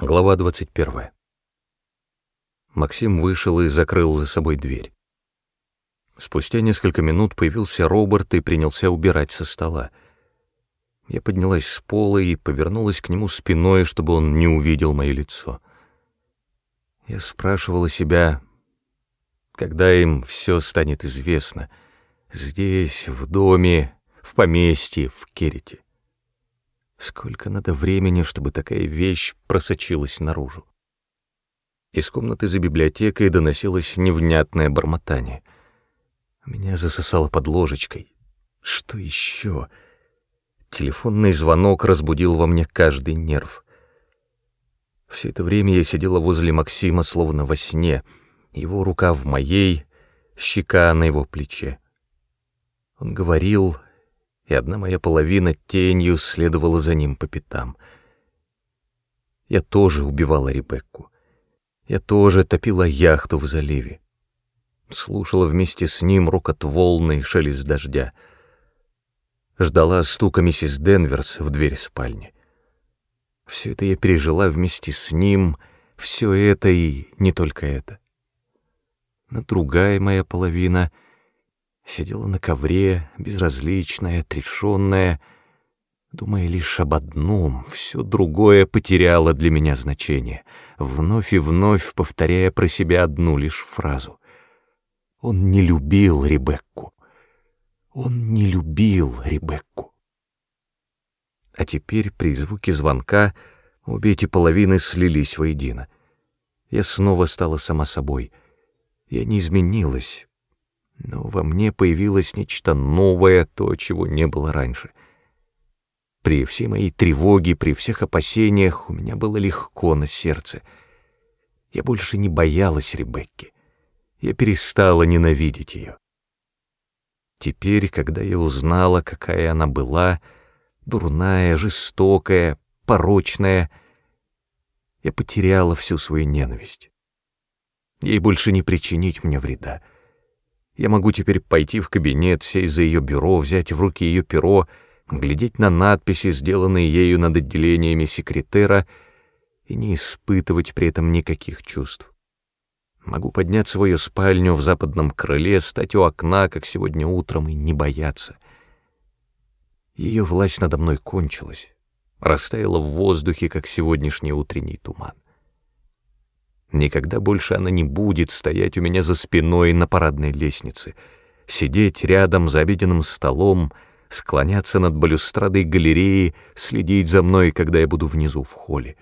Глава 21. Максим вышел и закрыл за собой дверь. Спустя несколько минут появился Роберт и принялся убирать со стола. Я поднялась с пола и повернулась к нему спиной, чтобы он не увидел мое лицо. Я спрашивала себя, когда им все станет известно, здесь, в доме, в поместье, в Керете. Сколько надо времени, чтобы такая вещь просочилась наружу? Из комнаты за библиотекой доносилось невнятное бормотание. Меня засосало под ложечкой. Что еще? Телефонный звонок разбудил во мне каждый нерв. Все это время я сидела возле Максима, словно во сне. Его рука в моей, щека на его плече. Он говорил, и одна моя половина тенью следовала за ним по пятам. Я тоже убивала Ребекку. Я тоже топила яхту в заливе. Слушала вместе с ним рокот волны и шелест дождя. Ждала стука миссис Денверс в дверь спальни. Все это я пережила вместе с ним, все это и не только это. Но другая моя половина — Сидела на ковре, безразличная, отрешенная, думая лишь об одном, все другое потеряло для меня значение, вновь и вновь повторяя про себя одну лишь фразу. Он не любил Ребекку. Он не любил Ребекку. А теперь при звуке звонка обе эти половины слились воедино. Я снова стала сама собой. Я не изменилась, но во мне появилось нечто новое, то, чего не было раньше. При всей моей тревоге, при всех опасениях у меня было легко на сердце. Я больше не боялась Ребекки. Я перестала ненавидеть ее. Теперь, когда я узнала, какая она была, дурная, жестокая, порочная, я потеряла всю свою ненависть. Ей больше не причинить мне вреда. Я могу теперь пойти в кабинет, сесть за ее бюро, взять в руки ее перо, глядеть на надписи, сделанные ею над отделениями секретера, и не испытывать при этом никаких чувств. Могу поднять свою спальню в западном крыле, стать у окна, как сегодня утром, и не бояться. Ее власть надо мной кончилась, растаяла в воздухе, как сегодняшний утренний туман. Никогда больше она не будет стоять у меня за спиной на парадной лестнице, сидеть рядом за обеденным столом, склоняться над балюстрадой галереи, следить за мной, когда я буду внизу в холле.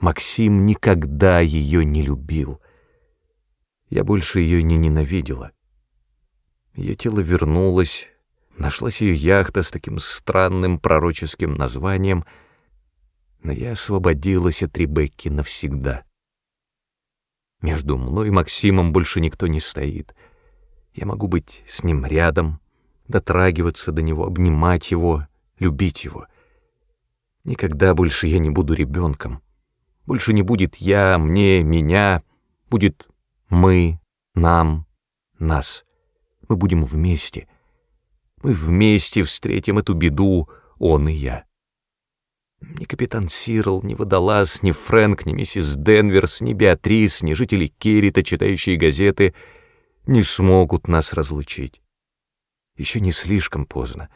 Максим никогда ее не любил. Я больше ее не ненавидела. Ее тело вернулось, нашлась ее яхта с таким странным пророческим названием, но я освободилась от Ребекки навсегда. Между мной и Максимом больше никто не стоит. Я могу быть с ним рядом, дотрагиваться до него, обнимать его, любить его. Никогда больше я не буду ребенком. Больше не будет я, мне, меня. Будет мы, нам, нас. Мы будем вместе. Мы вместе встретим эту беду, он и я. Ни капитан Сирл, ни Водолаз, ни Фрэнк, ни миссис Денверс, ни Беатрис, ни жители Керрита, читающие газеты, не смогут нас разлучить. Еще не слишком поздно.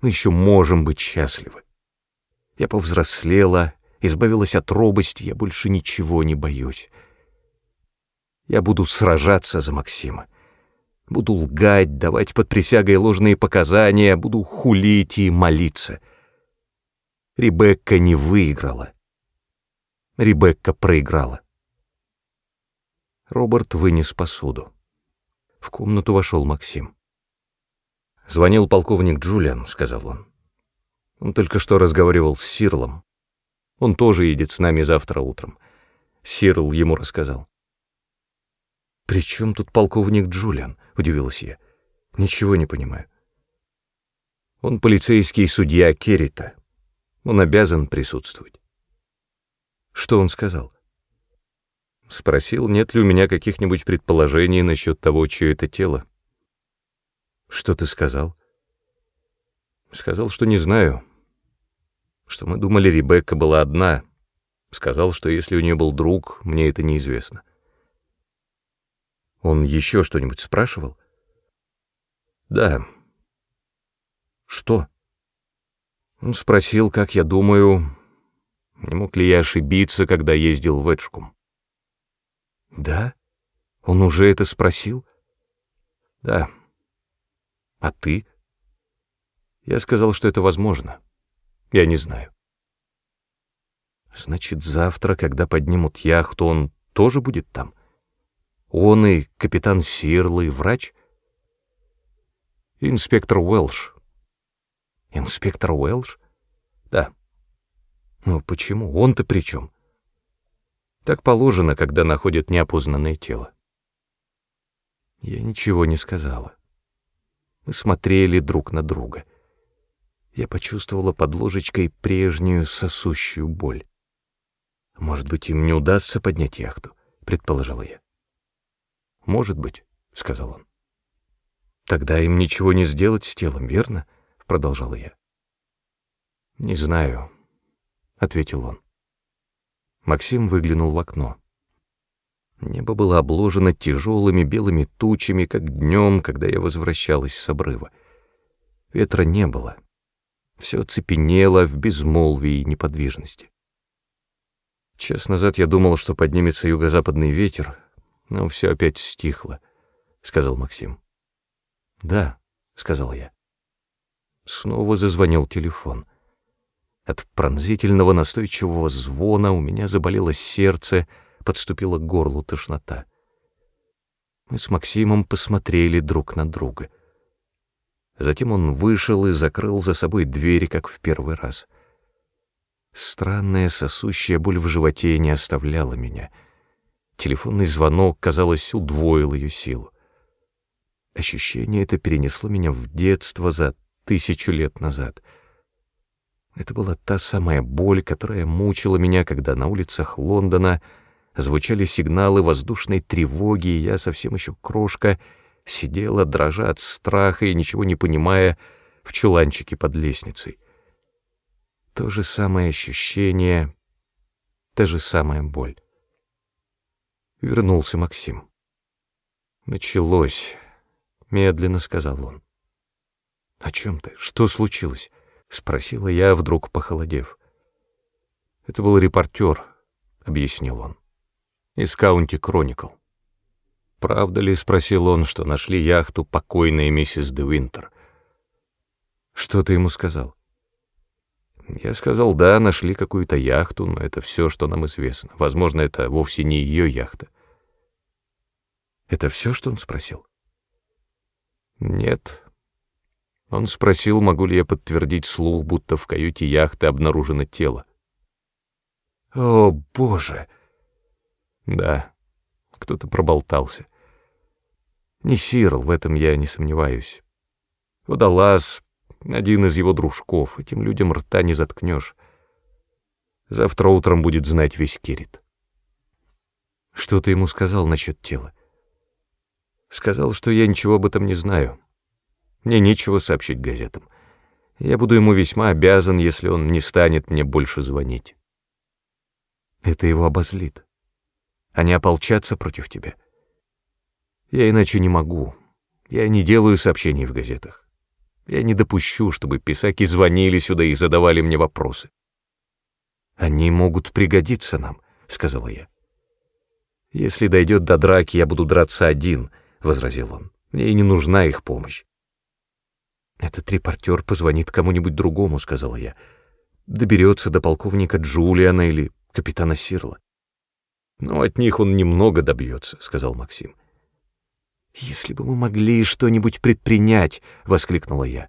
Мы еще можем быть счастливы. Я повзрослела, избавилась от робости, я больше ничего не боюсь. Я буду сражаться за Максима. Буду лгать, давать под присягой ложные показания, буду хулить и молиться — Ребекка не выиграла. Ребекка проиграла. Роберт вынес посуду. В комнату вошел Максим. «Звонил полковник Джулиан», — сказал он. «Он только что разговаривал с Сирлом. Он тоже едет с нами завтра утром. Сирл ему рассказал». «При чем тут полковник Джулиан?» — удивилась я. «Ничего не понимаю». «Он полицейский судья Керрита», он обязан присутствовать. Что он сказал? Спросил, нет ли у меня каких-нибудь предположений насчет того, чье это тело. Что ты сказал? Сказал, что не знаю. Что мы думали, Ребекка была одна. Сказал, что если у нее был друг, мне это неизвестно. Он еще что-нибудь спрашивал? Да. Что? Он спросил, как я думаю, не мог ли я ошибиться, когда ездил в Эджкум. Да? Он уже это спросил? Да. А ты? Я сказал, что это возможно. Я не знаю. Значит, завтра, когда поднимут яхту, он тоже будет там? Он и капитан Сирл, и врач? Инспектор Уэлш. Инспектор Уэлш? Да. Ну почему? Он-то при чем? Так положено, когда находят неопознанное тело. Я ничего не сказала. Мы смотрели друг на друга. Я почувствовала под ложечкой прежнюю сосущую боль. «Может быть, им не удастся поднять яхту?» — предположила я. «Может быть», — сказал он. «Тогда им ничего не сделать с телом, верно?» — продолжала я. «Не знаю», — ответил он. Максим выглянул в окно. Небо было обложено тяжелыми белыми тучами, как днем, когда я возвращалась с обрыва. Ветра не было. Все цепенело в безмолвии и неподвижности. Час назад я думал, что поднимется юго-западный ветер, но все опять стихло, — сказал Максим. «Да», — сказал я. Снова зазвонил телефон. От пронзительного настойчивого звона у меня заболело сердце, подступила к горлу тошнота. Мы с Максимом посмотрели друг на друга. Затем он вышел и закрыл за собой двери, как в первый раз. Странная сосущая боль в животе не оставляла меня. Телефонный звонок, казалось, удвоил ее силу. Ощущение это перенесло меня в детство за тысячу лет назад — это была та самая боль, которая мучила меня, когда на улицах Лондона звучали сигналы воздушной тревоги, и я совсем еще крошка сидела, дрожа от страха и ничего не понимая в чуланчике под лестницей. То же самое ощущение, та же самая боль. Вернулся Максим. «Началось», — медленно сказал он. «О чем ты? Что случилось?» — спросила я, вдруг похолодев. «Это был репортер», — объяснил он, — «из Каунти Кроникл». «Правда ли?» — спросил он, что нашли яхту покойной миссис де Винтер. «Что ты ему сказал?» Я сказал, да, нашли какую-то яхту, но это все, что нам известно. Возможно, это вовсе не ее яхта. Это все, что он спросил? Нет, он спросил, могу ли я подтвердить слух, будто в каюте яхты обнаружено тело. О, боже! Да, кто-то проболтался. Не Сирл, в этом я не сомневаюсь. Водолаз, один из его дружков, этим людям рта не заткнешь. Завтра утром будет знать весь Кирит. Что ты ему сказал насчет тела? Сказал, что я ничего об этом не знаю. Мне нечего сообщить газетам. Я буду ему весьма обязан, если он не станет мне больше звонить. Это его обозлит. Они ополчатся против тебя. Я иначе не могу. Я не делаю сообщений в газетах. Я не допущу, чтобы писаки звонили сюда и задавали мне вопросы. «Они могут пригодиться нам», — сказала я. «Если дойдет до драки, я буду драться один», — возразил он. «Мне и не нужна их помощь». «Этот репортер позвонит кому-нибудь другому», — сказала я. «Доберется до полковника Джулиана или капитана Сирла». «Но от них он немного добьется», — сказал Максим. «Если бы мы могли что-нибудь предпринять», — воскликнула я.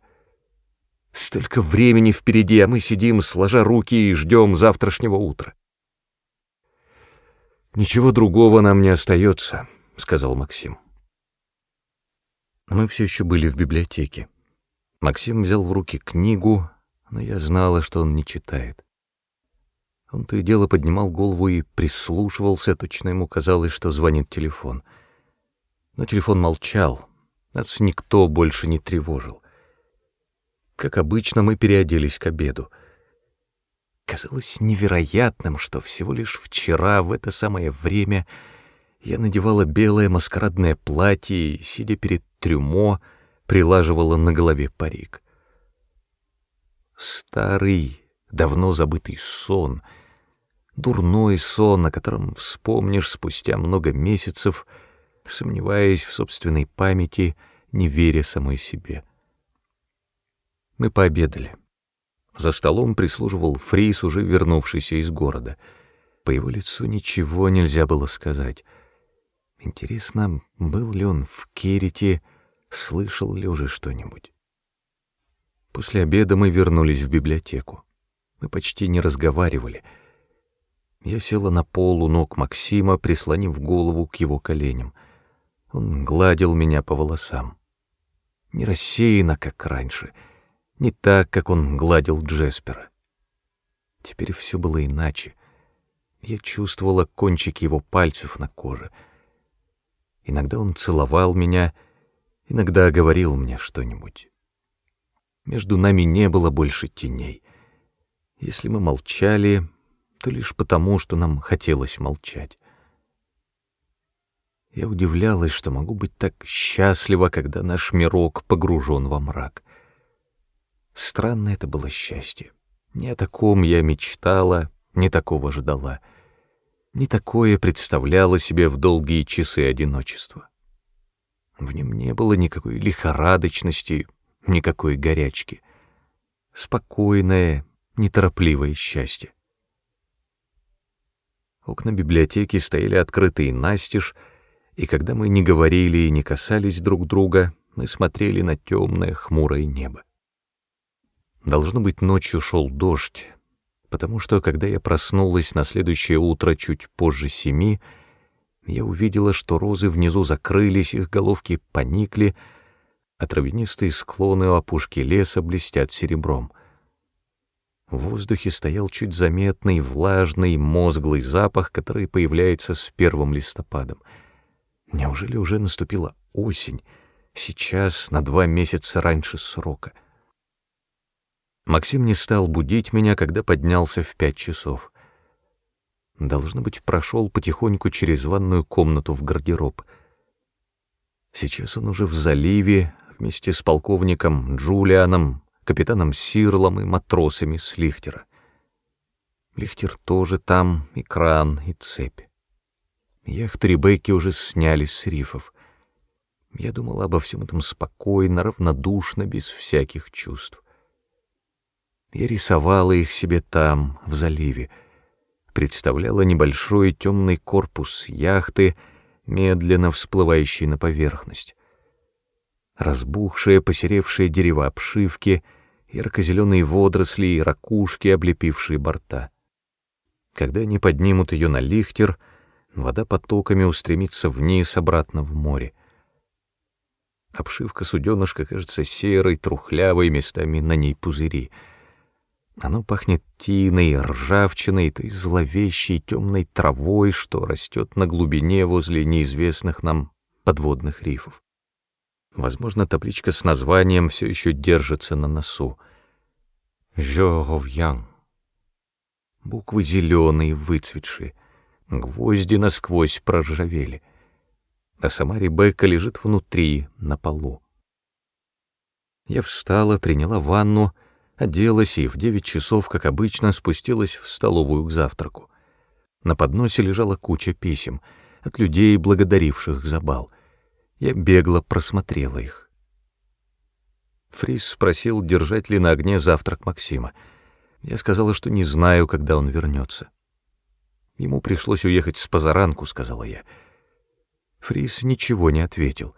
«Столько времени впереди, а мы сидим, сложа руки и ждем завтрашнего утра». «Ничего другого нам не остается», — сказал Максим. Мы все еще были в библиотеке. Максим взял в руки книгу, но я знала, что он не читает. Он то и дело поднимал голову и прислушивался, точно ему казалось, что звонит телефон. Но телефон молчал, нас никто больше не тревожил. Как обычно, мы переоделись к обеду. казалось невероятным, что всего лишь вчера в это самое время я надевала белое маскарадное платье сидя перед трюмо, прилаживала на голове парик. Старый, давно забытый сон, дурной сон, о котором вспомнишь спустя много месяцев, сомневаясь в собственной памяти, не веря самой себе. Мы пообедали. За столом прислуживал Фрис, уже вернувшийся из города. По его лицу ничего нельзя было сказать. Интересно, был ли он в Керите, слышал ли уже что-нибудь. После обеда мы вернулись в библиотеку. Мы почти не разговаривали. Я села на пол у ног Максима, прислонив голову к его коленям. Он гладил меня по волосам. Не рассеянно, как раньше — не так, как он гладил Джеспера. Теперь все было иначе. Я чувствовала кончики его пальцев на коже. Иногда он целовал меня, иногда говорил мне что-нибудь. Между нами не было больше теней. Если мы молчали, то лишь потому, что нам хотелось молчать. Я удивлялась, что могу быть так счастлива, когда наш мирок погружен во мрак. Странное это было счастье. Не о таком я мечтала, не такого ждала. Не такое представляла себе в долгие часы одиночества. В нем не было никакой лихорадочности, никакой горячки. Спокойное, неторопливое счастье. Окна библиотеки стояли открытые настежь, и когда мы не говорили и не касались друг друга, мы смотрели на темное, хмурое небо. Должно быть, ночью шел дождь, потому что, когда я проснулась на следующее утро чуть позже семи, я увидела, что розы внизу закрылись, их головки поникли, а травянистые склоны у опушки леса блестят серебром. В воздухе стоял чуть заметный, влажный, мозглый запах, который появляется с первым листопадом. Неужели уже наступила осень, сейчас на два месяца раньше срока — Максим не стал будить меня, когда поднялся в пять часов. Должно быть, прошел потихоньку через ванную комнату в гардероб. Сейчас он уже в заливе вместе с полковником Джулианом, капитаном Сирлом и матросами с Лихтера. Лихтер тоже там, и кран, и цепь. Яхты Ребекки уже сняли с рифов. Я думал обо всем этом спокойно, равнодушно, без всяких чувств. Я рисовала их себе там, в заливе, представляла небольшой темный корпус яхты, медленно всплывающий на поверхность. Разбухшие, посеревшие дерева обшивки, ярко-зеленые водоросли и ракушки, облепившие борта. Когда они поднимут ее на лихтер, вода потоками устремится вниз, обратно в море. Обшивка суденышка кажется серой, трухлявой, местами на ней пузыри — оно пахнет тиной, ржавчиной, той зловещей темной травой, что растет на глубине возле неизвестных нам подводных рифов. Возможно, табличка с названием все еще держится на носу. Жоговьян. Буквы зеленые, выцветшие, гвозди насквозь проржавели. А сама Ребекка лежит внутри, на полу. Я встала, приняла ванну — оделась и в девять часов, как обычно, спустилась в столовую к завтраку. На подносе лежала куча писем от людей, благодаривших за бал. Я бегло просмотрела их. Фрис спросил, держать ли на огне завтрак Максима. Я сказала, что не знаю, когда он вернется. Ему пришлось уехать с позаранку, сказала я. Фрис ничего не ответил.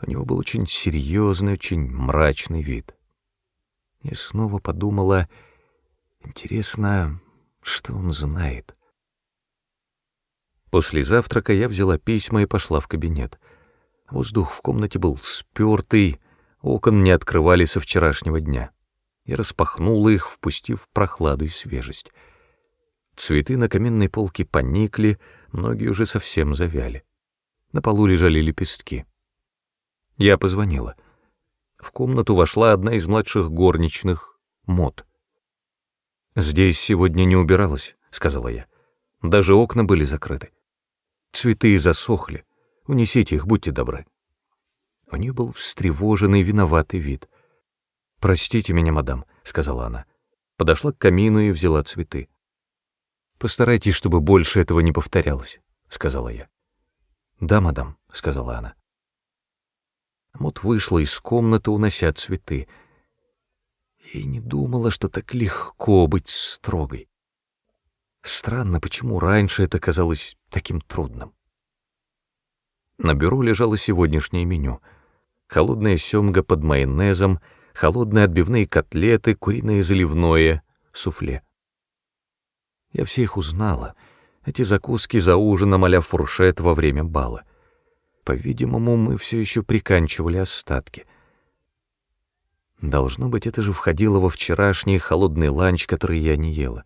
У него был очень серьезный, очень мрачный вид. И снова подумала, интересно, что он знает. После завтрака я взяла письма и пошла в кабинет. Воздух в комнате был спёртый, окон не открывали со вчерашнего дня. Я распахнула их, впустив прохладу и свежесть. Цветы на каменной полке поникли, многие уже совсем завяли. На полу лежали лепестки. Я позвонила — в комнату вошла одна из младших горничных, Мот. «Здесь сегодня не убиралось», — сказала я. «Даже окна были закрыты. Цветы засохли. Унесите их, будьте добры». У нее был встревоженный, виноватый вид. «Простите меня, мадам», — сказала она. Подошла к камину и взяла цветы. «Постарайтесь, чтобы больше этого не повторялось», — сказала я. «Да, мадам», — сказала она. Мот вышла из комнаты, унося цветы. И не думала, что так легко быть строгой. Странно, почему раньше это казалось таким трудным. На бюро лежало сегодняшнее меню. Холодная семга под майонезом, холодные отбивные котлеты, куриное заливное, суфле. Я все их узнала, эти закуски за ужином а фуршет во время бала. По-видимому, мы все еще приканчивали остатки. Должно быть, это же входило во вчерашний холодный ланч, который я не ела.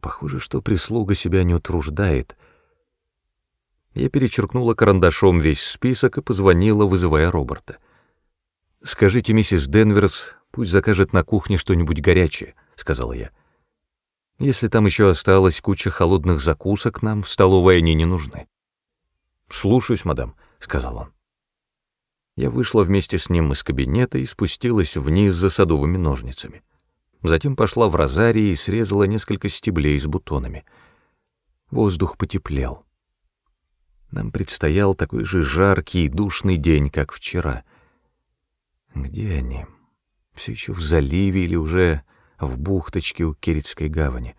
Похоже, что прислуга себя не утруждает. Я перечеркнула карандашом весь список и позвонила, вызывая Роберта. «Скажите миссис Денверс, пусть закажет на кухне что-нибудь горячее», — сказала я. «Если там еще осталась куча холодных закусок, нам в столовой они не нужны». «Слушаюсь, мадам», — сказал он. Я вышла вместе с ним из кабинета и спустилась вниз за садовыми ножницами. Затем пошла в розарий и срезала несколько стеблей с бутонами. Воздух потеплел. Нам предстоял такой же жаркий и душный день, как вчера. Где они? Все еще в заливе или уже в бухточке у Киритской гавани?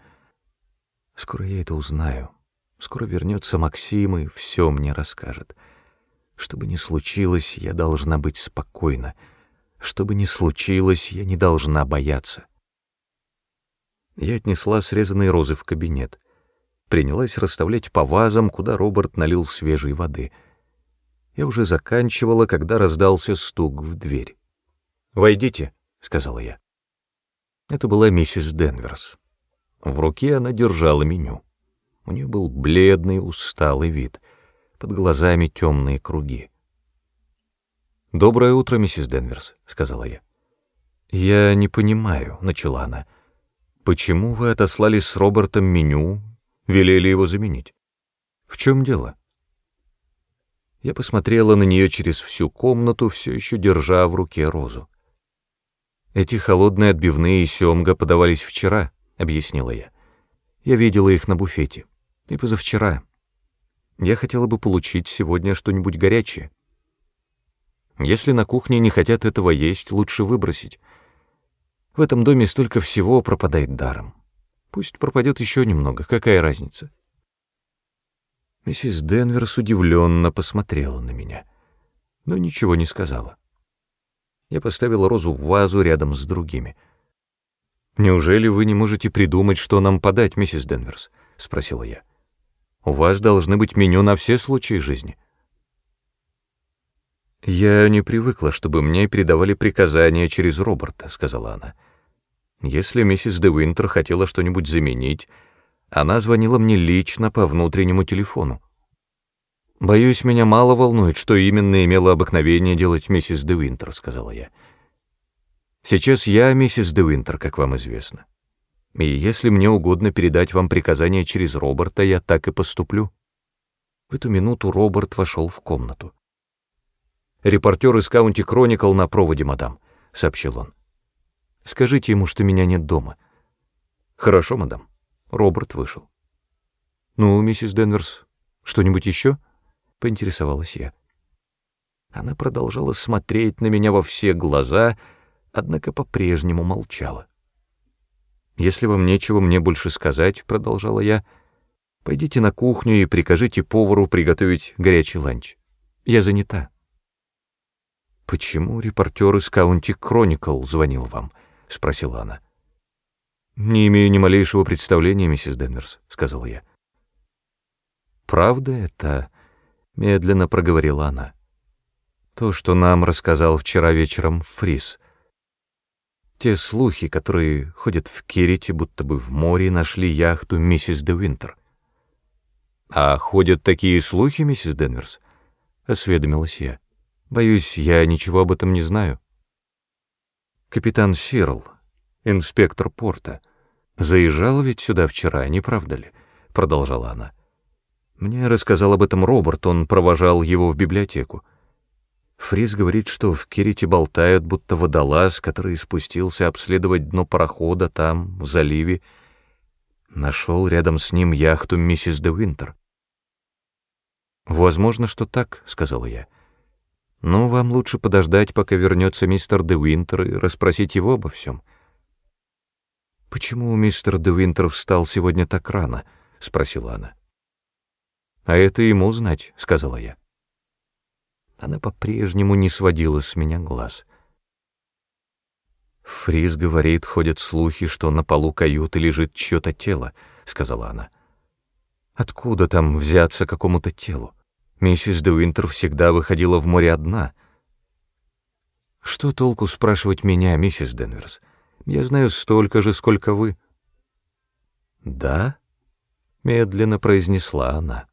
Скоро я это узнаю. Скоро вернется Максим и все мне расскажет. Что бы ни случилось, я должна быть спокойна. Что бы ни случилось, я не должна бояться. Я отнесла срезанные розы в кабинет. Принялась расставлять по вазам, куда Роберт налил свежей воды. Я уже заканчивала, когда раздался стук в дверь. «Войдите», — сказала я. Это была миссис Денверс. В руке она держала меню. У нее был бледный, усталый вид, под глазами темные круги. «Доброе утро, миссис Денверс», — сказала я. «Я не понимаю», — начала она. «Почему вы отослали с Робертом меню, велели его заменить? В чем дело?» Я посмотрела на нее через всю комнату, все еще держа в руке розу. «Эти холодные отбивные и семга подавались вчера», — объяснила я. «Я видела их на буфете и позавчера. Я хотела бы получить сегодня что-нибудь горячее. Если на кухне не хотят этого есть, лучше выбросить. В этом доме столько всего пропадает даром. Пусть пропадет еще немного, какая разница? Миссис Денверс удивленно посмотрела на меня, но ничего не сказала. Я поставила розу в вазу рядом с другими. «Неужели вы не можете придумать, что нам подать, миссис Денверс?» — спросила я. У вас должны быть меню на все случаи жизни. Я не привыкла, чтобы мне передавали приказания через Роберта, сказала она. Если миссис Де Винтер хотела что-нибудь заменить, она звонила мне лично по внутреннему телефону. «Боюсь, меня мало волнует, что именно имела обыкновение делать миссис Де Винтер», — сказала я. «Сейчас я миссис Де Винтер, как вам известно. И если мне угодно передать вам приказание через Роберта, я так и поступлю». В эту минуту Роберт вошел в комнату. «Репортер из Каунти Кроникл на проводе, мадам», — сообщил он. «Скажите ему, что меня нет дома». «Хорошо, мадам». Роберт вышел. «Ну, миссис Денверс, что-нибудь еще?» — поинтересовалась я. Она продолжала смотреть на меня во все глаза, однако по-прежнему молчала. «Если вам нечего мне больше сказать», — продолжала я, — «пойдите на кухню и прикажите повару приготовить горячий ланч. Я занята». «Почему репортер из Каунти Кроникл звонил вам?» — спросила она. «Не имею ни малейшего представления, миссис Денверс», — сказал я. «Правда это?» — медленно проговорила она. «То, что нам рассказал вчера вечером Фрис. Те слухи, которые ходят в Кирите, будто бы в море нашли яхту миссис де Винтер. «А ходят такие слухи, миссис Денверс?» — осведомилась я. «Боюсь, я ничего об этом не знаю». Капитан Сирл, инспектор порта, «Заезжал ведь сюда вчера, не правда ли?» — продолжала она. «Мне рассказал об этом Роберт, он провожал его в библиотеку. Фрис говорит, что в Кирите болтают, будто водолаз, который спустился обследовать дно парохода там, в заливе, нашел рядом с ним яхту миссис де Винтер. «Возможно, что так», — сказала я. «Но вам лучше подождать, пока вернется мистер де Винтер, и расспросить его обо всем». «Почему мистер де Винтер встал сегодня так рано?» — спросила она. «А это ему знать», — сказала я. Она по-прежнему не сводила с меня глаз. «Фриз говорит, ходят слухи, что на полу каюты лежит чье-то тело», — сказала она. «Откуда там взяться какому-то телу? Миссис де всегда выходила в море одна». «Что толку спрашивать меня, миссис Денверс? Я знаю столько же, сколько вы». «Да?» — медленно произнесла она.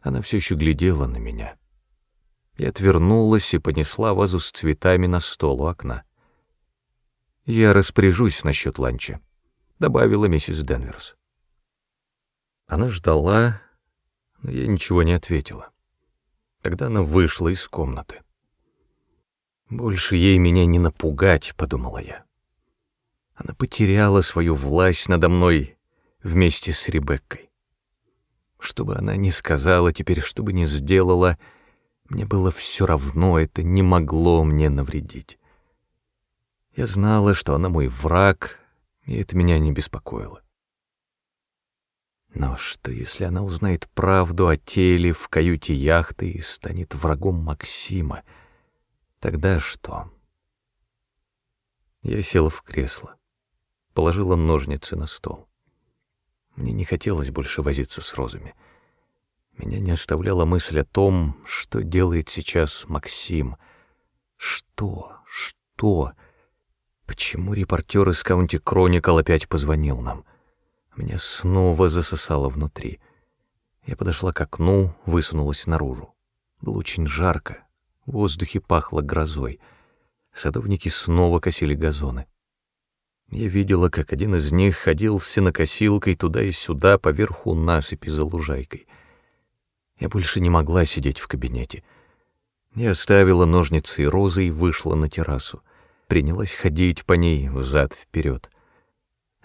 Она все еще глядела на меня и отвернулась и понесла вазу с цветами на стол у окна. «Я распоряжусь насчет ланча», — добавила миссис Денверс. Она ждала, но я ничего не ответила. Тогда она вышла из комнаты. «Больше ей меня не напугать», — подумала я. Она потеряла свою власть надо мной вместе с Ребеккой. Что бы она ни сказала теперь, что бы ни сделала — мне было все равно, это не могло мне навредить. Я знала, что она мой враг, и это меня не беспокоило. Но что, если она узнает правду о теле в каюте яхты и станет врагом Максима? Тогда что? Я села в кресло, положила ножницы на стол. Мне не хотелось больше возиться с розами — меня не оставляла мысль о том, что делает сейчас Максим. Что? Что? Почему репортер из Каунти Кроникл опять позвонил нам? Меня снова засосало внутри. Я подошла к окну, высунулась наружу. Было очень жарко, в воздухе пахло грозой. Садовники снова косили газоны. Я видела, как один из них ходил с сенокосилкой туда и сюда поверху насыпи за лужайкой. Я больше не могла сидеть в кабинете. Я оставила ножницы и розы и вышла на террасу. Принялась ходить по ней взад-вперед.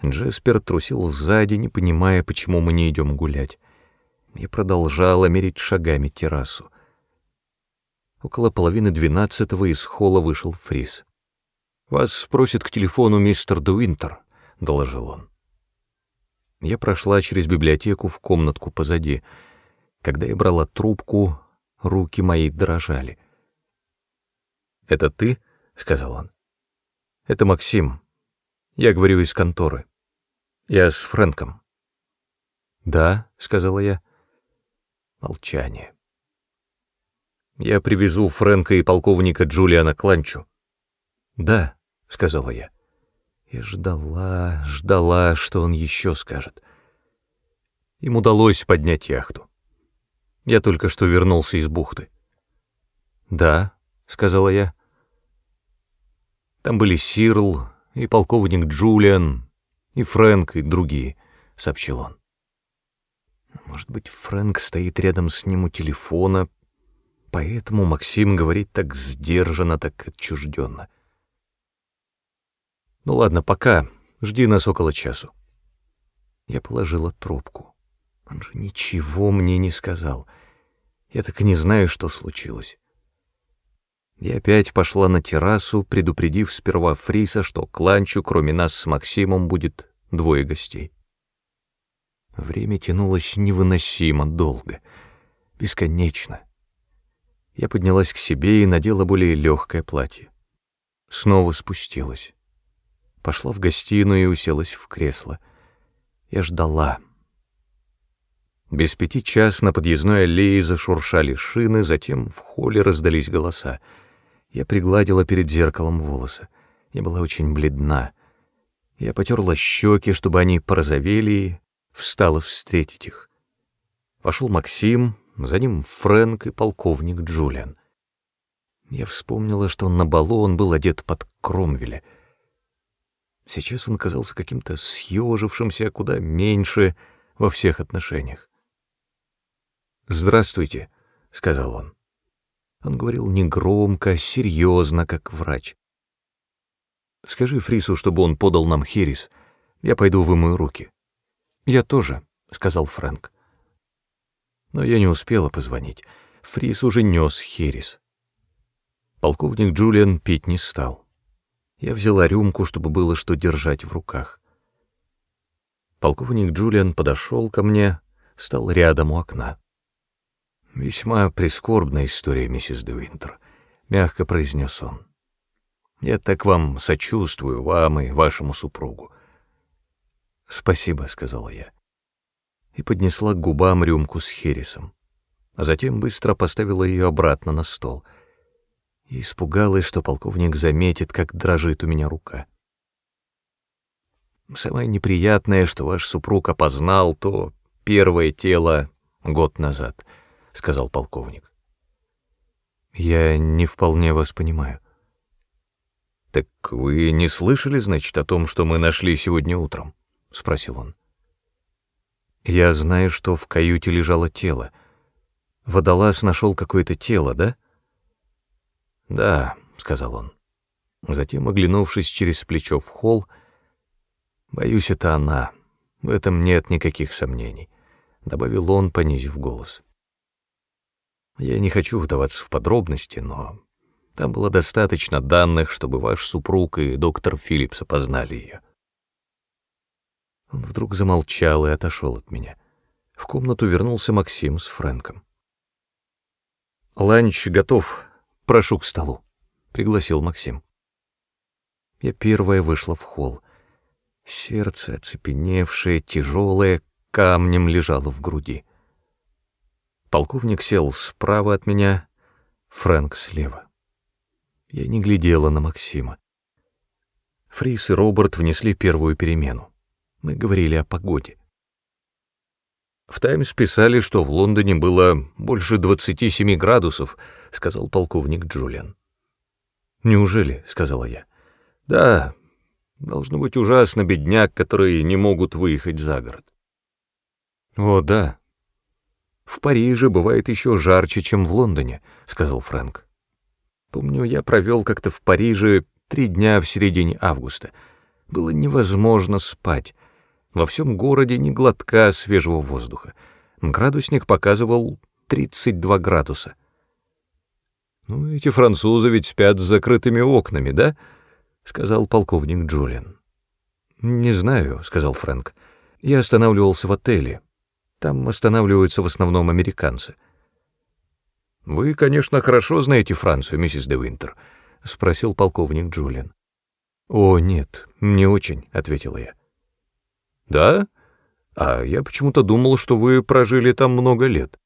Джеспер трусил сзади, не понимая, почему мы не идем гулять. Я продолжала мерить шагами террасу. Около половины двенадцатого из холла вышел Фрис. «Вас спросит к телефону мистер Дуинтер», — доложил он. Я прошла через библиотеку в комнатку позади — когда я брала трубку, руки мои дрожали. «Это ты?» — сказал он. «Это Максим. Я говорю из конторы. Я с Фрэнком». «Да», — сказала я. Молчание. «Я привезу Фрэнка и полковника Джулиана Кланчу». «Да», — сказала я. Я ждала, ждала, что он еще скажет. Им удалось поднять яхту. Я только что вернулся из бухты. «Да», — сказала я. «Там были Сирл и полковник Джулиан, и Фрэнк, и другие», — сообщил он. «Может быть, Фрэнк стоит рядом с ним у телефона, поэтому Максим говорит так сдержанно, так отчужденно. Ну ладно, пока, жди нас около часу». Я положила трубку. Он же ничего мне не сказал. Я так и не знаю, что случилось. Я опять пошла на террасу, предупредив сперва Фриса, что к ланчу, кроме нас с Максимом, будет двое гостей. Время тянулось невыносимо долго, бесконечно. Я поднялась к себе и надела более легкое платье. Снова спустилась. Пошла в гостиную и уселась в кресло. Я ждала. Без пяти час на подъездной аллее зашуршали шины, затем в холле раздались голоса. Я пригладила перед зеркалом волосы. Я была очень бледна. Я потерла щеки, чтобы они порозовели, и встала встретить их. Вошел Максим, за ним Фрэнк и полковник Джулиан. Я вспомнила, что на балу он был одет под Кромвеля. Сейчас он казался каким-то съежившимся куда меньше во всех отношениях. «Здравствуйте», — сказал он. Он говорил негромко, серьезно, как врач. «Скажи Фрису, чтобы он подал нам херес. Я пойду вымою руки». «Я тоже», — сказал Фрэнк. Но я не успела позвонить. Фрис уже нес херес. Полковник Джулиан пить не стал. Я взяла рюмку, чтобы было что держать в руках. Полковник Джулиан подошел ко мне, стал рядом у окна. «Весьма прискорбная история, миссис де Винтер», — мягко произнес он. «Я так вам сочувствую, вам и вашему супругу». «Спасибо», — сказала я. И поднесла к губам рюмку с хересом, а затем быстро поставила ее обратно на стол. И испугалась, что полковник заметит, как дрожит у меня рука. Самое неприятное, что ваш супруг опознал то первое тело год назад —— сказал полковник. «Я не вполне вас понимаю». «Так вы не слышали, значит, о том, что мы нашли сегодня утром?» — спросил он. «Я знаю, что в каюте лежало тело. Водолаз нашел какое-то тело, да?» «Да», — сказал он. Затем, оглянувшись через плечо в холл, «Боюсь, это она. В этом нет никаких сомнений», — добавил он, понизив голос. Я не хочу вдаваться в подробности, но там было достаточно данных, чтобы ваш супруг и доктор Филлипс опознали ее. Он вдруг замолчал и отошел от меня. В комнату вернулся Максим с Фрэнком. «Ланч готов. Прошу к столу», — пригласил Максим. Я первая вышла в холл. Сердце, оцепеневшее, тяжелое, камнем лежало в груди. Полковник сел справа от меня, Фрэнк слева. Я не глядела на Максима. Фрис и Роберт внесли первую перемену. Мы говорили о погоде. В «Таймс» писали, что в Лондоне было больше 27 градусов, сказал полковник Джулиан. «Неужели?» — сказала я. «Да, должно быть ужасно бедняк, которые не могут выехать за город». «О, да», «В Париже бывает еще жарче, чем в Лондоне», — сказал Фрэнк. «Помню, я провел как-то в Париже три дня в середине августа. Было невозможно спать. Во всем городе ни глотка свежего воздуха. Градусник показывал 32 градуса. «Ну, эти французы ведь спят с закрытыми окнами, да?» — сказал полковник Джулиан. «Не знаю», — сказал Фрэнк. «Я останавливался в отеле». Там останавливаются в основном американцы. «Вы, конечно, хорошо знаете Францию, миссис де Винтер», — спросил полковник Джулиан. «О, нет, не очень», — ответила я. «Да? А я почему-то думал, что вы прожили там много лет».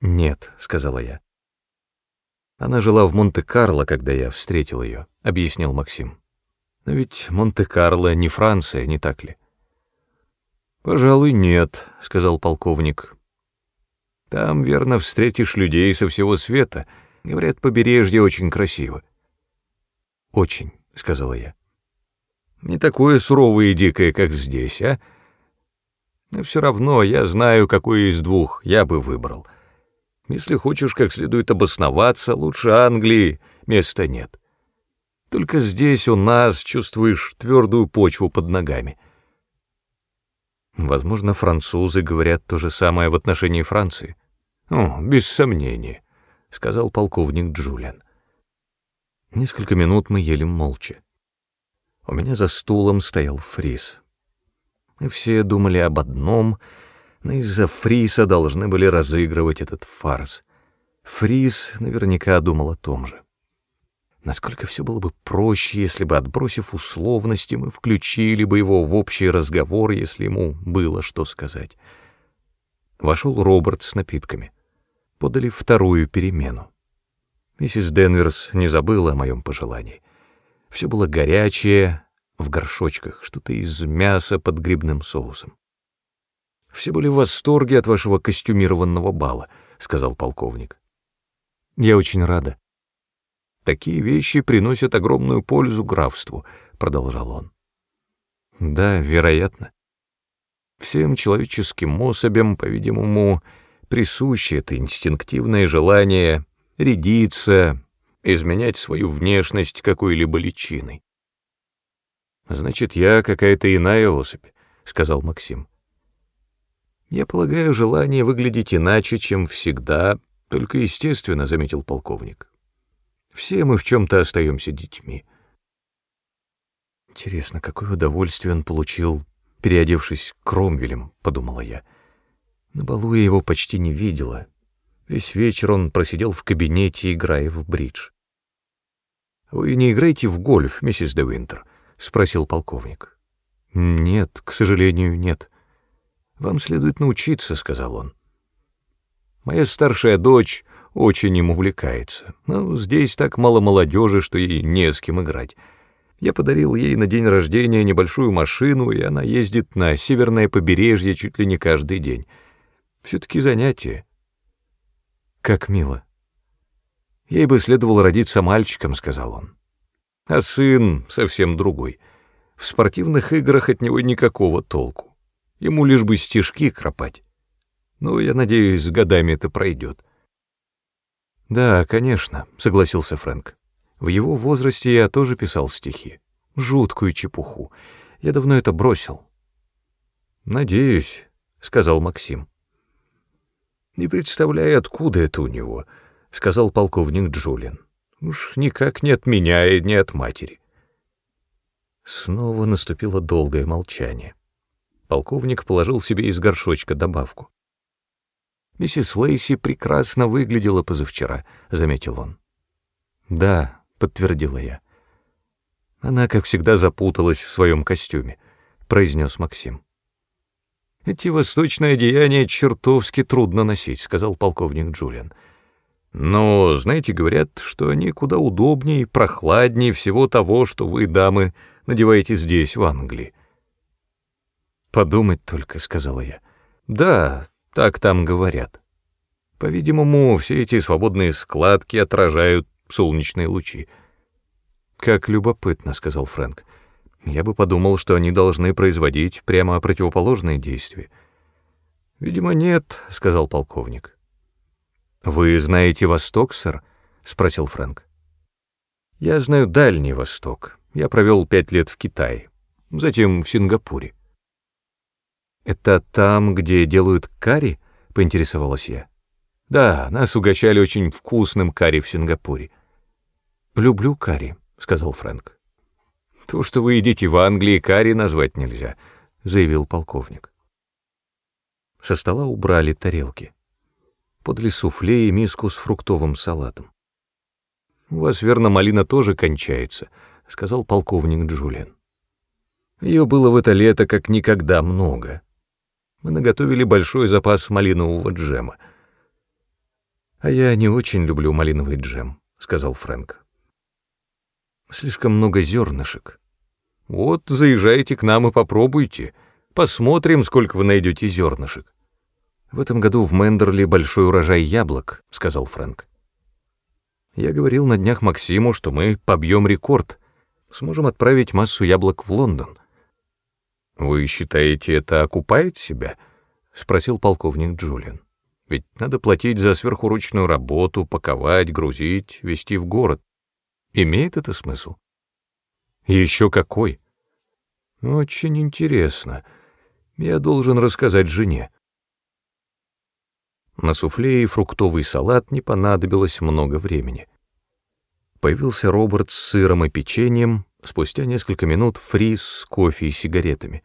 «Нет», — сказала я. «Она жила в Монте-Карло, когда я встретил ее», — объяснил Максим. «Но ведь Монте-Карло не Франция, не так ли?» «Пожалуй, нет», — сказал полковник. «Там, верно, встретишь людей со всего света. Говорят, побережье очень красиво». «Очень», — сказала я. «Не такое суровое и дикое, как здесь, а? Но все равно я знаю, какой из двух я бы выбрал. Если хочешь как следует обосноваться, лучше Англии места нет. Только здесь у нас чувствуешь твердую почву под ногами». Возможно, французы говорят то же самое в отношении Франции. «О, без сомнения», — сказал полковник Джулиан. Несколько минут мы ели молча. У меня за стулом стоял фриз. Мы все думали об одном, но из-за фриса должны были разыгрывать этот фарс. Фриз наверняка думал о том же. Насколько все было бы проще, если бы, отбросив условности, мы включили бы его в общий разговор, если ему было что сказать. Вошел Роберт с напитками. Подали вторую перемену. Миссис Денверс не забыла о моем пожелании. Все было горячее, в горшочках, что-то из мяса под грибным соусом. «Все были в восторге от вашего костюмированного бала», — сказал полковник. «Я очень рада», Такие вещи приносят огромную пользу графству, продолжал он. Да, вероятно. Всем человеческим особям, по-видимому, присуще это инстинктивное желание рядиться, изменять свою внешность какой-либо личиной. «Значит, я какая-то иная особь», — сказал Максим. «Я полагаю, желание выглядеть иначе, чем всегда, только естественно», — заметил полковник. «Все мы в чем-то остаемся детьми». «Интересно, какое удовольствие он получил, переодевшись Кромвелем», — подумала я. На балу я его почти не видела. Весь вечер он просидел в кабинете, играя в бридж. «Вы не играете в гольф, миссис де Винтер?» — спросил полковник. «Нет, к сожалению, нет. Вам следует научиться», — сказал он. «Моя старшая дочь очень им увлекается, но здесь так мало молодежи, что ей не с кем играть. Я подарил ей на день рождения небольшую машину, и она ездит на северное побережье чуть ли не каждый день. Все-таки занятие». «Как мило», Ей бы следовало родиться мальчиком, сказал он. А сын совсем другой. В спортивных играх от него никакого толку. Ему лишь бы стишки кропать. Ну, я надеюсь, с годами это пройдет. Да, конечно, согласился Фрэнк. В его возрасте я тоже писал стихи. Жуткую чепуху. Я давно это бросил. Надеюсь, сказал Максим. Не представляю, откуда это у него —— сказал полковник Джулиан. «Уж никак не от меня и не от матери». Снова наступило долгое молчание. Полковник положил себе из горшочка добавку. «Миссис Лейси прекрасно выглядела позавчера», — заметил он. «Да», — подтвердила я. «Она, как всегда, запуталась в своем костюме», — произнес Максим. «Эти восточные одеяния чертовски трудно носить», — сказал полковник Джулиан. Но, знаете, говорят, что они куда удобнее и прохладнее всего того, что вы, дамы, надеваете здесь, в Англии. «Подумать только», — сказала я. «Да, так там говорят. По-видимому, все эти свободные складки отражают солнечные лучи». «Как любопытно», — сказал Фрэнк. «Я бы подумал, что они должны производить прямо противоположные действия». «Видимо, нет», — сказал полковник. «Вы знаете Восток, сэр?» — спросил Фрэнк. «Я знаю Дальний Восток. Я провел пять лет в Китае, затем в Сингапуре». «Это там, где делают карри?» — поинтересовалась я. «Да, нас угощали очень вкусным карри в Сингапуре». «Люблю карри», — сказал Фрэнк. «То, что вы едите в Англии, карри назвать нельзя», — заявил полковник. Со стола убрали тарелки подали суфле и миску с фруктовым салатом. «У вас, верно, малина тоже кончается», — сказал полковник Джулиан. Ее было в это лето как никогда много. Мы наготовили большой запас малинового джема. «А я не очень люблю малиновый джем», — сказал Фрэнк. «Слишком много зернышек. Вот, заезжайте к нам и попробуйте. Посмотрим, сколько вы найдете зернышек». «В этом году в Мендерли большой урожай яблок», — сказал Фрэнк. «Я говорил на днях Максиму, что мы побьем рекорд, сможем отправить массу яблок в Лондон». «Вы считаете, это окупает себя?» — спросил полковник Джулиан. «Ведь надо платить за сверхурочную работу, паковать, грузить, везти в город. Имеет это смысл?» «Еще какой?» «Очень интересно. Я должен рассказать жене». На суфле и фруктовый салат не понадобилось много времени. Появился Роберт с сыром и печеньем, спустя несколько минут фриз с кофе и сигаретами.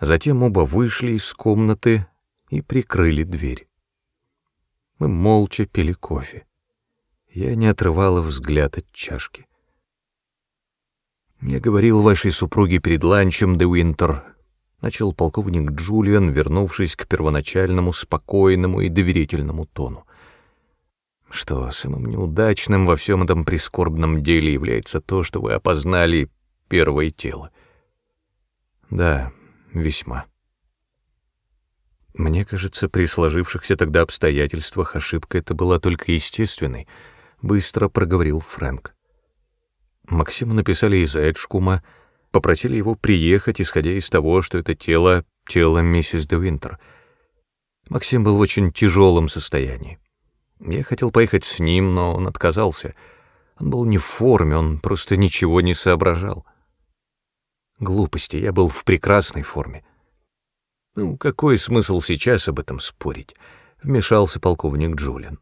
Затем оба вышли из комнаты и прикрыли дверь. Мы молча пили кофе. Я не отрывала взгляд от чашки. Я говорил вашей супруге перед ланчем, Де Уинтер, начал полковник Джулиан, вернувшись к первоначальному спокойному и доверительному тону. Что самым неудачным во всем этом прискорбном деле является то, что вы опознали первое тело. Да, весьма. Мне кажется, при сложившихся тогда обстоятельствах ошибка это была только естественной, быстро проговорил Фрэнк. Максиму написали из Эджкума, попросили его приехать, исходя из того, что это тело — тело миссис де Винтер. Максим был в очень тяжелом состоянии. Я хотел поехать с ним, но он отказался. Он был не в форме, он просто ничего не соображал. Глупости, я был в прекрасной форме. Ну, какой смысл сейчас об этом спорить? Вмешался полковник Джулиан.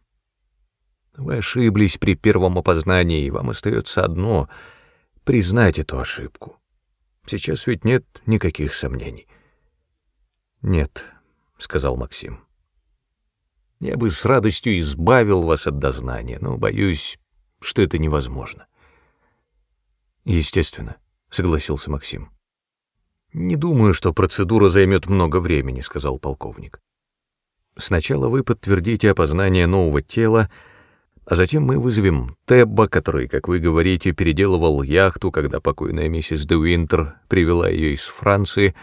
Вы ошиблись при первом опознании, и вам остается одно — признать эту ошибку. Сейчас ведь нет никаких сомнений. «Нет», — сказал Максим. «Я бы с радостью избавил вас от дознания, но боюсь, что это невозможно». «Естественно», — согласился Максим. «Не думаю, что процедура займет много времени», — сказал полковник. «Сначала вы подтвердите опознание нового тела, а затем мы вызовем Тебба, который, как вы говорите, переделывал яхту, когда покойная миссис де Уинтер привела ее из Франции,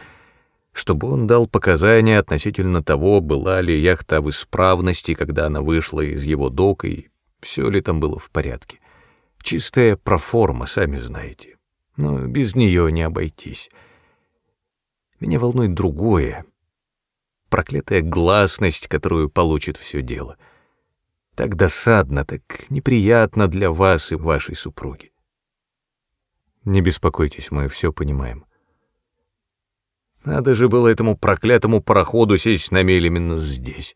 чтобы он дал показания относительно того, была ли яхта в исправности, когда она вышла из его док, и все ли там было в порядке. Чистая проформа, сами знаете. Но без нее не обойтись. Меня волнует другое. Проклятая гласность, которую получит все дело — так досадно, так неприятно для вас и вашей супруги. Не беспокойтесь, мы все понимаем. Надо же было этому проклятому пароходу сесть на мель именно здесь,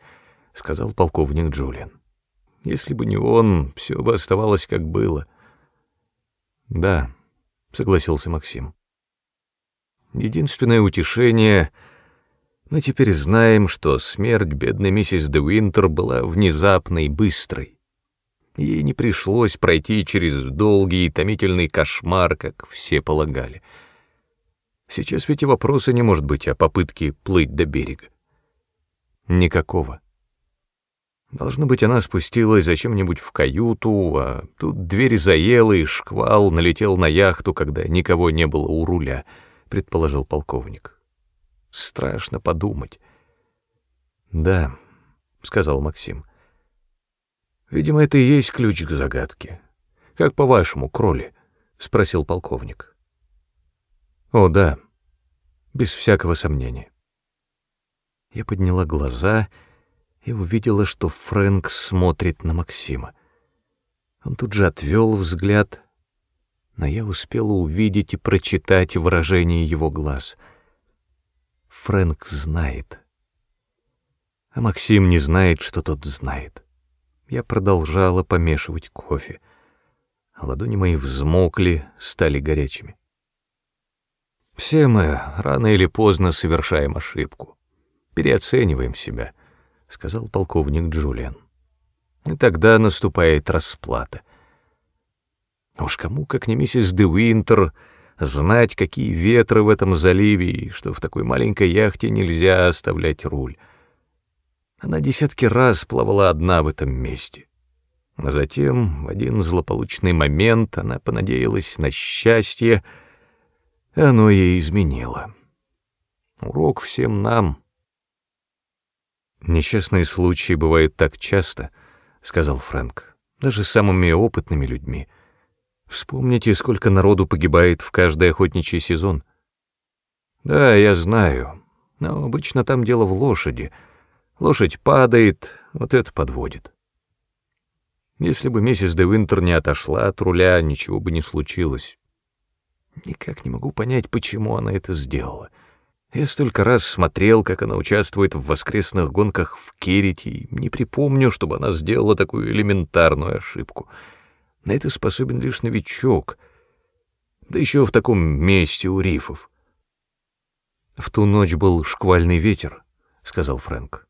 сказал полковник Джулиан. Если бы не он, все бы оставалось как было. Да, согласился Максим. Единственное утешение — мы теперь знаем, что смерть бедной миссис де Уинтер была внезапной и быстрой. Ей не пришлось пройти через долгий и томительный кошмар, как все полагали. Сейчас ведь и вопроса не может быть о попытке плыть до берега. Никакого. Должно быть, она спустилась зачем-нибудь в каюту, а тут дверь заела, и шквал налетел на яхту, когда никого не было у руля, предположил полковник. Страшно подумать. Да, сказал Максим. Видимо, это и есть ключ к загадке. Как по-вашему, кроли? спросил полковник. О, да, без всякого сомнения. Я подняла глаза и увидела, что Фрэнк смотрит на Максима. Он тут же отвел взгляд, но я успела увидеть и прочитать выражение его глаз — Фрэнк знает. А Максим не знает, что тот знает. Я продолжала помешивать кофе. А ладони мои взмокли, стали горячими. Все мы рано или поздно совершаем ошибку. Переоцениваем себя, — сказал полковник Джулиан. И тогда наступает расплата. Уж кому, как не миссис Де Уинтер, — знать, какие ветры в этом заливе, и что в такой маленькой яхте нельзя оставлять руль. Она десятки раз плавала одна в этом месте. А затем, в один злополучный момент, она понадеялась на счастье, оно ей изменило. Урок всем нам. «Несчастные случаи бывают так часто», — сказал Фрэнк, — «даже самыми опытными людьми». Вспомните, сколько народу погибает в каждый охотничий сезон. Да, я знаю, но обычно там дело в лошади. Лошадь падает, вот это подводит. Если бы миссис де Винтер не отошла от руля, ничего бы не случилось. Никак не могу понять, почему она это сделала. Я столько раз смотрел, как она участвует в воскресных гонках в Керрите, и не припомню, чтобы она сделала такую элементарную ошибку — на это способен лишь новичок, да еще в таком месте у рифов. «В ту ночь был шквальный ветер», — сказал Фрэнк.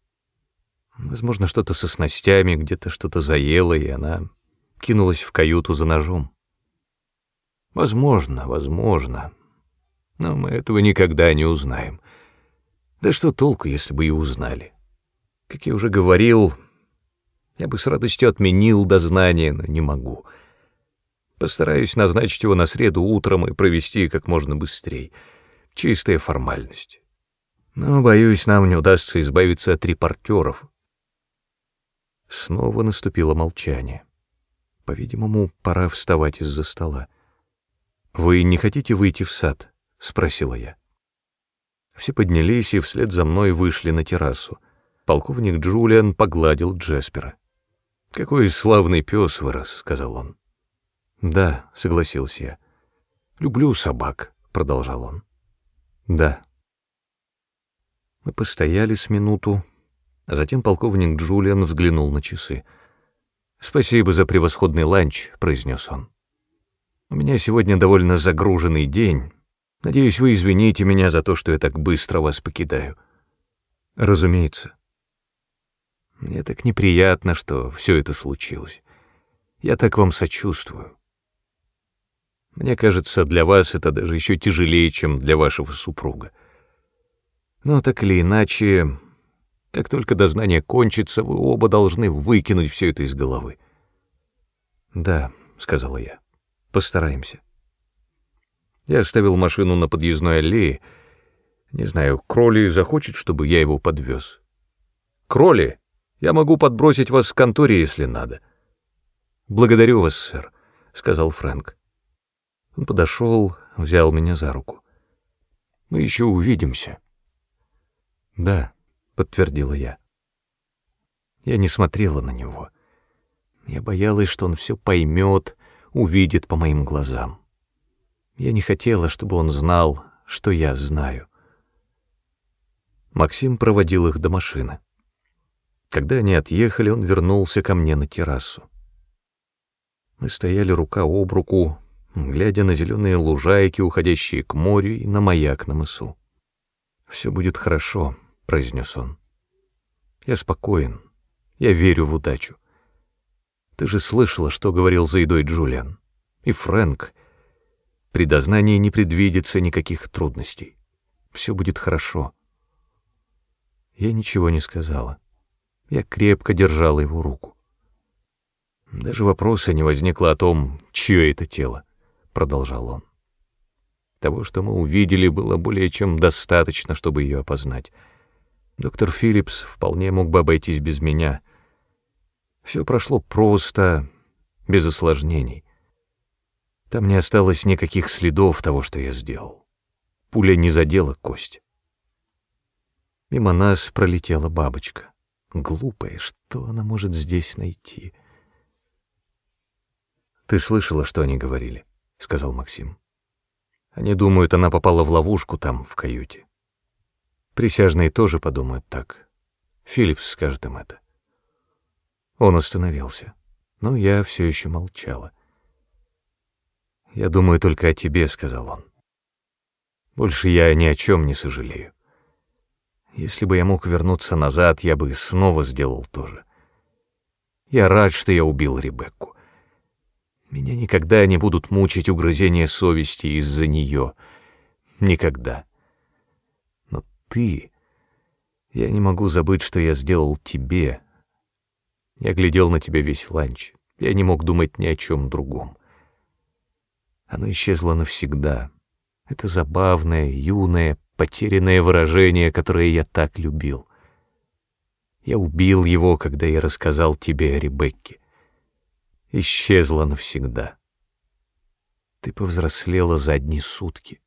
«Возможно, что-то со снастями, где-то что-то заело, и она кинулась в каюту за ножом». «Возможно, возможно. Но мы этого никогда не узнаем. Да что толку, если бы и узнали? Как я уже говорил, я бы с радостью отменил дознание, но не могу». Постараюсь назначить его на среду утром и провести как можно быстрее. Чистая формальность. Но, боюсь, нам не удастся избавиться от репортеров. Снова наступило молчание. По-видимому, пора вставать из-за стола. «Вы не хотите выйти в сад?» —— спросила я. Все поднялись и вслед за мной вышли на террасу. Полковник Джулиан погладил Джеспера. «Какой славный пес вырос», — сказал он. «Да», — согласился я. «Люблю собак», — продолжал он. «Да». Мы постояли с минуту, а затем полковник Джулиан взглянул на часы. «Спасибо за превосходный ланч», — произнес он. «У меня сегодня довольно загруженный день. Надеюсь, вы извините меня за то, что я так быстро вас покидаю». «Разумеется». «Мне так неприятно, что все это случилось. Я так вам сочувствую. Мне кажется, для вас это даже еще тяжелее, чем для вашего супруга. Но так или иначе, как только дознание кончится, вы оба должны выкинуть все это из головы. «Да», — сказала я, — «постараемся». Я оставил машину на подъездной аллее. Не знаю, Кроли захочет, чтобы я его подвез. «Кроли, я могу подбросить вас в конторе, если надо». «Благодарю вас, сэр», — сказал Фрэнк. Он подошел, взял меня за руку. «Мы еще увидимся». «Да», — подтвердила я. Я не смотрела на него. Я боялась, что он все поймет, увидит по моим глазам. Я не хотела, чтобы он знал, что я знаю. Максим проводил их до машины. Когда они отъехали, он вернулся ко мне на террасу. Мы стояли рука об руку, глядя на зеленые лужайки, уходящие к морю, и на маяк на мысу. «Все будет хорошо», — произнес он. «Я спокоен. Я верю в удачу. Ты же слышала, что говорил за едой Джулиан. И Фрэнк. При дознании не предвидится никаких трудностей. Все будет хорошо». Я ничего не сказала. Я крепко держала его руку. Даже вопроса не возникло о том, чье это тело продолжал он. Того, что мы увидели, было более чем достаточно, чтобы ее опознать. Доктор Филлипс вполне мог бы обойтись без меня. Все прошло просто, без осложнений. Там не осталось никаких следов того, что я сделал. Пуля не задела кость. Мимо нас пролетела бабочка. Глупая, что она может здесь найти? Ты слышала, что они говорили? — сказал Максим. «Они думают, она попала в ловушку там, в каюте. Присяжные тоже подумают так. Филлипс скажет им это». Он остановился, но я все еще молчала. «Я думаю только о тебе», — сказал он. «Больше я ни о чем не сожалею. Если бы я мог вернуться назад, я бы снова сделал то же. Я рад, что я убил Ребекку. Меня никогда не будут мучить угрызения совести из-за нее. Никогда. Но ты... Я не могу забыть, что я сделал тебе. Я глядел на тебя весь ланч. Я не мог думать ни о чем другом. Оно исчезло навсегда. Это забавное, юное, потерянное выражение, которое я так любил. Я убил его, когда я рассказал тебе о Ребекке исчезла навсегда. Ты повзрослела за одни сутки.